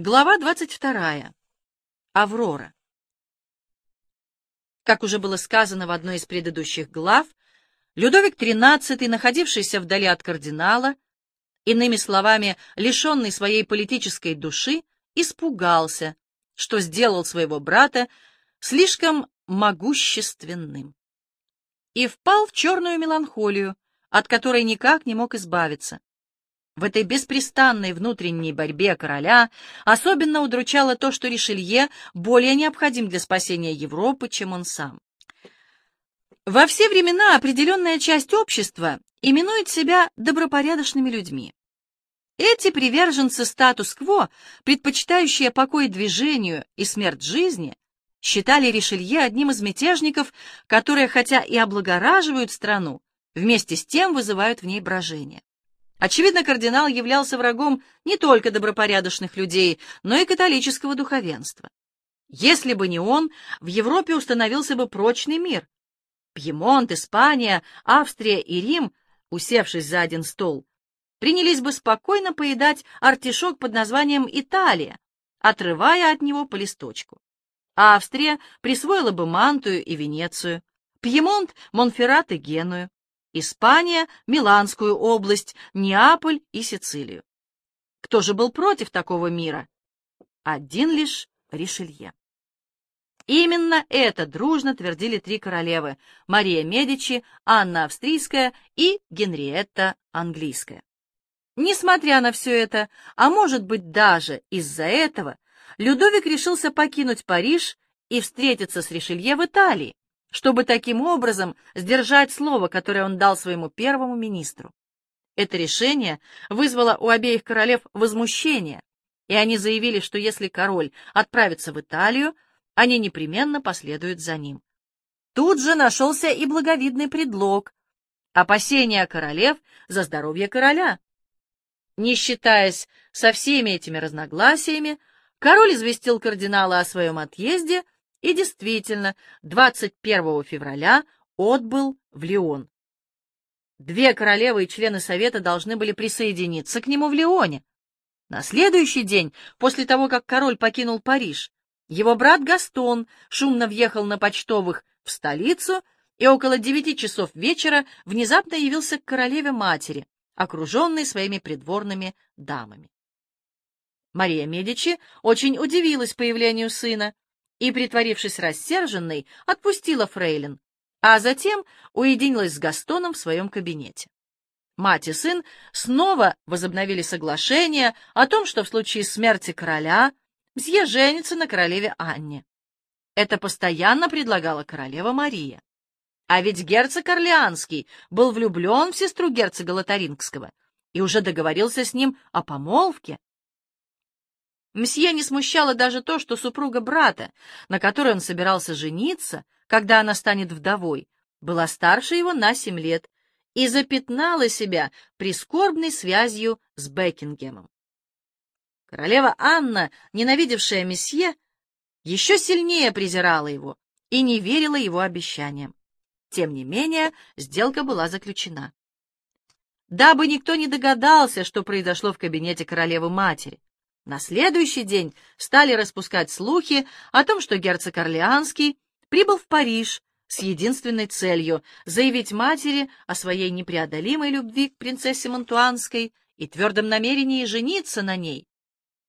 Глава 22. Аврора. Как уже было сказано в одной из предыдущих глав, Людовик XIII, находившийся вдали от кардинала, иными словами, лишенный своей политической души, испугался, что сделал своего брата слишком могущественным, и впал в черную меланхолию, от которой никак не мог избавиться. В этой беспрестанной внутренней борьбе короля особенно удручало то, что Ришелье более необходим для спасения Европы, чем он сам. Во все времена определенная часть общества именует себя добропорядочными людьми. Эти приверженцы статус-кво, предпочитающие покой движению и смерть жизни, считали Ришелье одним из мятежников, которые, хотя и облагораживают страну, вместе с тем вызывают в ней брожение. Очевидно, кардинал являлся врагом не только добропорядочных людей, но и католического духовенства. Если бы не он, в Европе установился бы прочный мир. Пьемонт, Испания, Австрия и Рим, усевшись за один стол, принялись бы спокойно поедать артишок под названием Италия, отрывая от него по листочку. Австрия присвоила бы Мантую и Венецию, Пьемонт — Монферрат и Геную, Испания, Миланскую область, Неаполь и Сицилию. Кто же был против такого мира? Один лишь Ришелье. Именно это дружно твердили три королевы — Мария Медичи, Анна Австрийская и Генриетта Английская. Несмотря на все это, а может быть даже из-за этого, Людовик решился покинуть Париж и встретиться с Ришелье в Италии, чтобы таким образом сдержать слово, которое он дал своему первому министру. Это решение вызвало у обеих королев возмущение, и они заявили, что если король отправится в Италию, они непременно последуют за ним. Тут же нашелся и благовидный предлог — опасения королев за здоровье короля. Не считаясь со всеми этими разногласиями, король известил кардинала о своем отъезде — и действительно, 21 февраля отбыл в Лион. Две королевы и члены Совета должны были присоединиться к нему в Лионе. На следующий день, после того, как король покинул Париж, его брат Гастон шумно въехал на почтовых в столицу и около девяти часов вечера внезапно явился к королеве-матери, окруженной своими придворными дамами. Мария Медичи очень удивилась появлению сына, и, притворившись рассерженной, отпустила Фрейлин, а затем уединилась с Gastoном в своем кабинете. Мать и сын снова возобновили соглашение о том, что в случае смерти короля мсье женится на королеве Анне. Это постоянно предлагала королева Мария. А ведь герцог Орлеанский был влюблен в сестру герцога Лотарингского и уже договорился с ним о помолвке. Мсье не смущало даже то, что супруга брата, на которой он собирался жениться, когда она станет вдовой, была старше его на семь лет и запятнала себя прискорбной связью с Бекингемом. Королева Анна, ненавидевшая месье, еще сильнее презирала его и не верила его обещаниям. Тем не менее, сделка была заключена. Дабы никто не догадался, что произошло в кабинете королевы-матери, на следующий день стали распускать слухи о том, что герцог Орлеанский прибыл в Париж с единственной целью заявить матери о своей непреодолимой любви к принцессе Монтуанской и твердом намерении жениться на ней,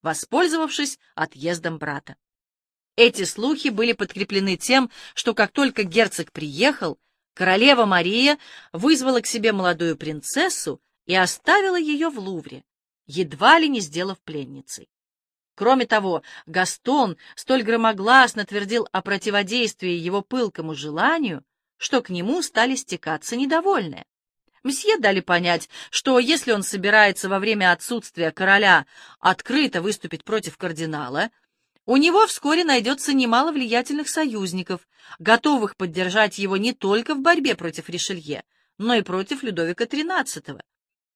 воспользовавшись отъездом брата. Эти слухи были подкреплены тем, что как только герцог приехал, королева Мария вызвала к себе молодую принцессу и оставила ее в Лувре едва ли не сделав пленницей. Кроме того, Гастон столь громогласно твердил о противодействии его пылкому желанию, что к нему стали стекаться недовольные. Мсье дали понять, что если он собирается во время отсутствия короля открыто выступить против кардинала, у него вскоре найдется немало влиятельных союзников, готовых поддержать его не только в борьбе против Ришелье, но и против Людовика XIII,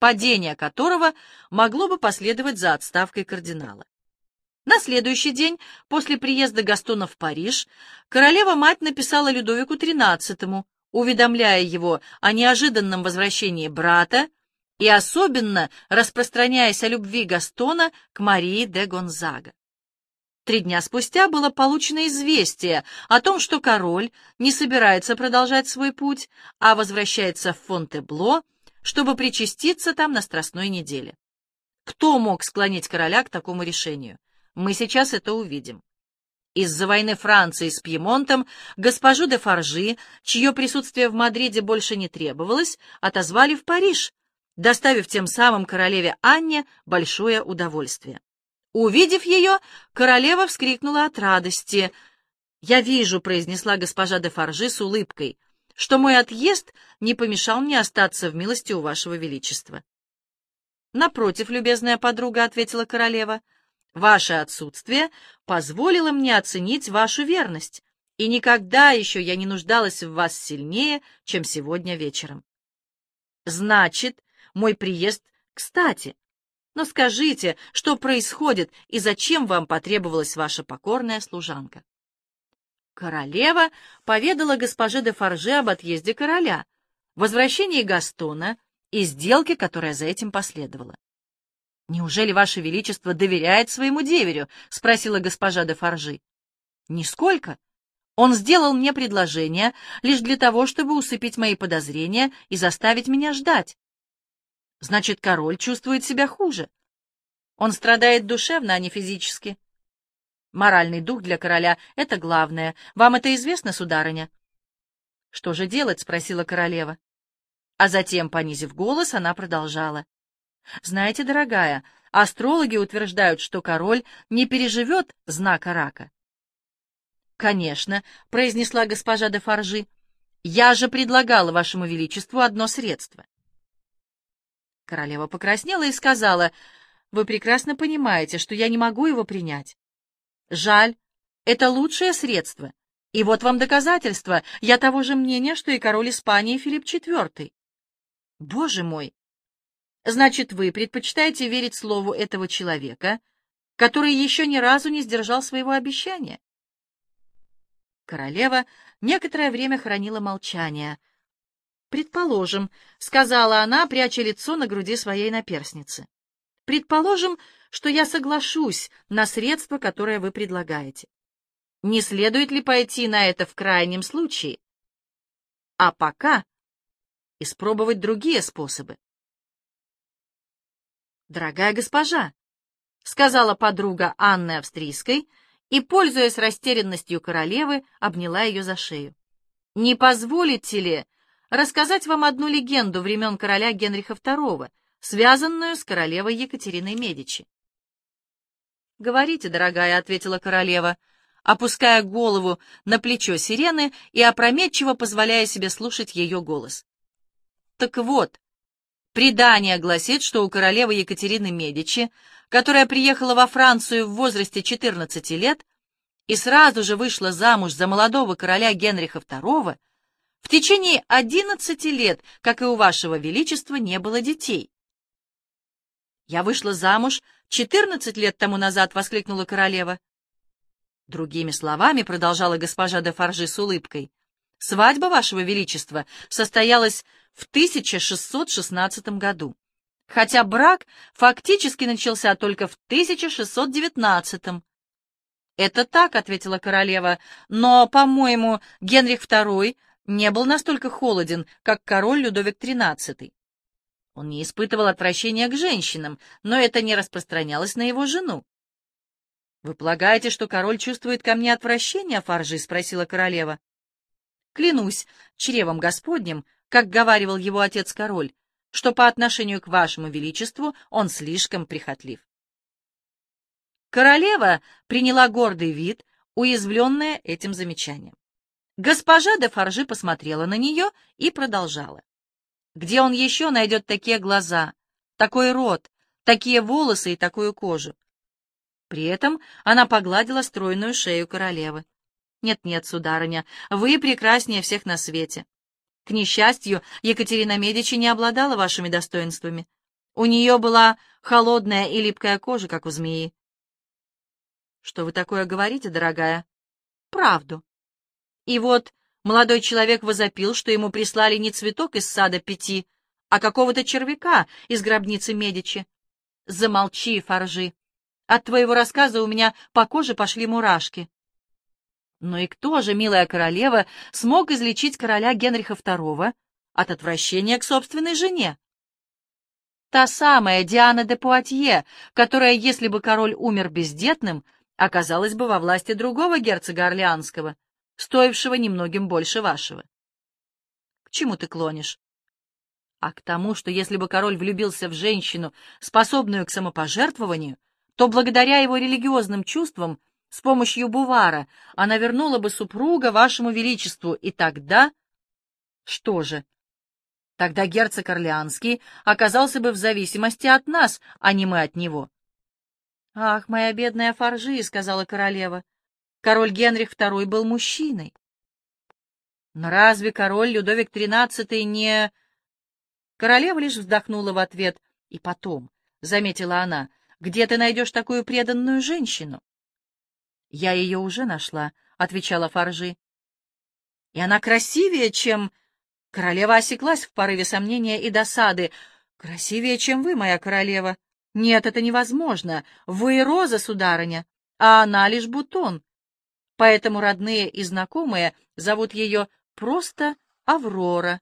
падение которого могло бы последовать за отставкой кардинала. На следующий день, после приезда Гастона в Париж, королева-мать написала Людовику XIII, уведомляя его о неожиданном возвращении брата и особенно распространяясь о любви Гастона к Марии де Гонзага. Три дня спустя было получено известие о том, что король не собирается продолжать свой путь, а возвращается в Фонтебло, чтобы причаститься там на Страстной неделе. Кто мог склонить короля к такому решению? Мы сейчас это увидим. Из-за войны Франции с Пьемонтом госпожу де Фаржи, чье присутствие в Мадриде больше не требовалось, отозвали в Париж, доставив тем самым королеве Анне большое удовольствие. Увидев ее, королева вскрикнула от радости. «Я вижу», — произнесла госпожа де Фаржи с улыбкой, «что мой отъезд не помешал мне остаться в милости у вашего величества». «Напротив, любезная подруга», — ответила королева, «ваше отсутствие позволило мне оценить вашу верность, и никогда еще я не нуждалась в вас сильнее, чем сегодня вечером». «Значит, мой приезд кстати», но скажите, что происходит и зачем вам потребовалась ваша покорная служанка?» Королева поведала госпоже де Фарже об отъезде короля, возвращении Гастона и сделке, которая за этим последовала. «Неужели Ваше Величество доверяет своему деверю?» — спросила госпожа де Фаржи. «Нисколько. Он сделал мне предложение лишь для того, чтобы усыпить мои подозрения и заставить меня ждать. Значит, король чувствует себя хуже. Он страдает душевно, а не физически. Моральный дух для короля — это главное. Вам это известно, сударыня? — Что же делать? — спросила королева. А затем, понизив голос, она продолжала. — Знаете, дорогая, астрологи утверждают, что король не переживет знака рака. — Конечно, — произнесла госпожа де Фаржи. — Я же предлагала вашему величеству одно средство. Королева покраснела и сказала, «Вы прекрасно понимаете, что я не могу его принять. Жаль, это лучшее средство. И вот вам доказательство. Я того же мнения, что и король Испании Филипп IV. Боже мой! Значит, вы предпочитаете верить слову этого человека, который еще ни разу не сдержал своего обещания? Королева некоторое время хранила молчание — «Предположим», — сказала она, пряча лицо на груди своей наперсницы. «Предположим, что я соглашусь на средства, которое вы предлагаете. Не следует ли пойти на это в крайнем случае? А пока испробовать другие способы». «Дорогая госпожа», — сказала подруга Анны Австрийской, и, пользуясь растерянностью королевы, обняла ее за шею. «Не позволите ли рассказать вам одну легенду времен короля Генриха II, связанную с королевой Екатериной Медичи. «Говорите, дорогая», — ответила королева, опуская голову на плечо сирены и опрометчиво позволяя себе слушать ее голос. «Так вот, предание гласит, что у королевы Екатерины Медичи, которая приехала во Францию в возрасте 14 лет и сразу же вышла замуж за молодого короля Генриха II, в течение одиннадцати лет, как и у вашего величества, не было детей. Я вышла замуж четырнадцать лет тому назад, — воскликнула королева. Другими словами, — продолжала госпожа де Фаржи с улыбкой, — свадьба вашего величества состоялась в 1616 году, хотя брак фактически начался только в 1619. «Это так», — ответила королева, — «но, по-моему, Генрих II не был настолько холоден, как король Людовик XIII. Он не испытывал отвращения к женщинам, но это не распространялось на его жену. «Вы полагаете, что король чувствует ко мне отвращение, Фаржи?» — спросила королева. «Клянусь чревом Господним, как говаривал его отец-король, что по отношению к вашему величеству он слишком прихотлив». Королева приняла гордый вид, уязвленная этим замечанием. Госпожа де Фаржи посмотрела на нее и продолжала. Где он еще найдет такие глаза, такой рот, такие волосы и такую кожу? При этом она погладила стройную шею королевы. «Нет-нет, сударыня, вы прекраснее всех на свете. К несчастью, Екатерина Медичи не обладала вашими достоинствами. У нее была холодная и липкая кожа, как у змеи». «Что вы такое говорите, дорогая?» «Правду. И вот молодой человек возопил, что ему прислали не цветок из сада пяти, а какого-то червяка из гробницы Медичи. Замолчи, Фаржи. От твоего рассказа у меня по коже пошли мурашки. Ну и кто же, милая королева, смог излечить короля Генриха II от отвращения к собственной жене? Та самая Диана де Пуатье, которая, если бы король умер бездетным, оказалась бы во власти другого герцога Орлеанского, стоившего немногим больше вашего. К чему ты клонишь? А к тому, что если бы король влюбился в женщину, способную к самопожертвованию, то благодаря его религиозным чувствам с помощью Бувара она вернула бы супруга вашему величеству, и тогда... Что же? Тогда герцог Орлеанский оказался бы в зависимости от нас, а не мы от него. «Ах, моя бедная Фаржи», — сказала королева, — «король Генрих II был мужчиной». «Но разве король Людовик XIII не...» Королева лишь вздохнула в ответ. «И потом», — заметила она, — «где ты найдешь такую преданную женщину?» «Я ее уже нашла», — отвечала Фаржи. «И она красивее, чем...» Королева осеклась в порыве сомнения и досады. «Красивее, чем вы, моя королева. Нет, это невозможно. Вы роза, сударыня, а она лишь бутон. Поэтому родные и знакомые зовут ее просто Аврора».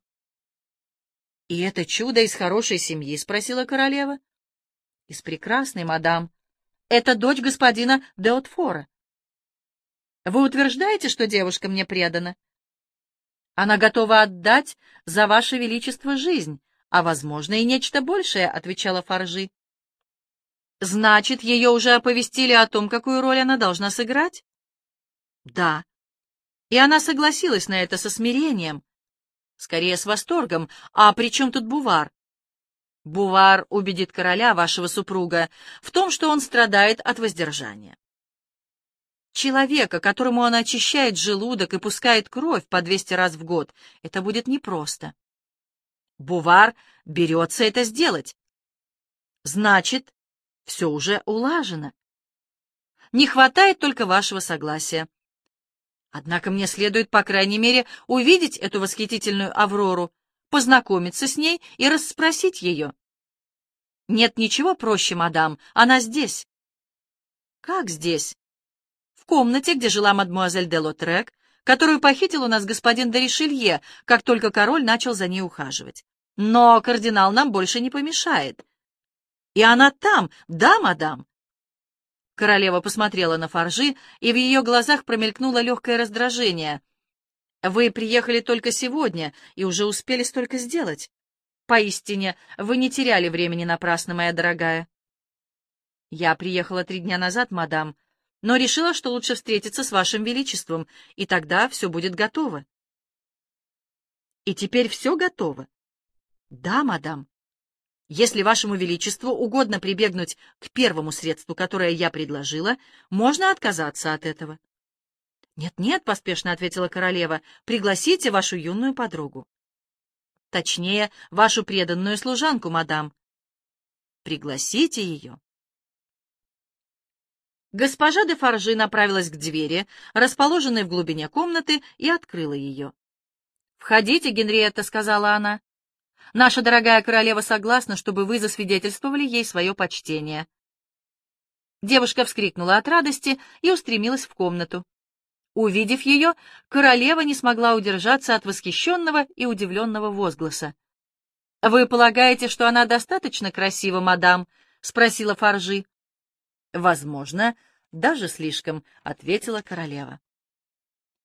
«И это чудо из хорошей семьи?» — спросила королева. «Из прекрасной, мадам. Это дочь господина Деотфора». «Вы утверждаете, что девушка мне предана?» Она готова отдать за ваше величество жизнь, а, возможно, и нечто большее, — отвечала Фаржи. Значит, ее уже оповестили о том, какую роль она должна сыграть? Да. И она согласилась на это со смирением, скорее с восторгом. А при чем тут Бувар? Бувар убедит короля, вашего супруга, в том, что он страдает от воздержания. Человека, которому он очищает желудок и пускает кровь по 200 раз в год, это будет непросто. Бувар берется это сделать. Значит, все уже улажено. Не хватает только вашего согласия. Однако мне следует, по крайней мере, увидеть эту восхитительную Аврору, познакомиться с ней и расспросить ее. Нет ничего проще, мадам, она здесь. Как здесь? в комнате, где жила мадмуазель де Лотрек, которую похитил у нас господин де Ришелье, как только король начал за ней ухаживать. Но кардинал нам больше не помешает. И она там, да, мадам? Королева посмотрела на Фаржи, и в ее глазах промелькнуло легкое раздражение. «Вы приехали только сегодня и уже успели столько сделать. Поистине, вы не теряли времени напрасно, моя дорогая». «Я приехала три дня назад, мадам, но решила, что лучше встретиться с вашим величеством, и тогда все будет готово. И теперь все готово? Да, мадам. Если вашему величеству угодно прибегнуть к первому средству, которое я предложила, можно отказаться от этого. «Нет-нет», — поспешно ответила королева, — «пригласите вашу юную подругу». «Точнее, вашу преданную служанку, мадам. Пригласите ее». Госпожа де Фаржи направилась к двери, расположенной в глубине комнаты, и открыла ее. «Входите, Генриетта», — сказала она. «Наша дорогая королева согласна, чтобы вы засвидетельствовали ей свое почтение». Девушка вскрикнула от радости и устремилась в комнату. Увидев ее, королева не смогла удержаться от восхищенного и удивленного возгласа. «Вы полагаете, что она достаточно красива, мадам?» — спросила Фаржи. «Возможно, даже слишком», — ответила королева.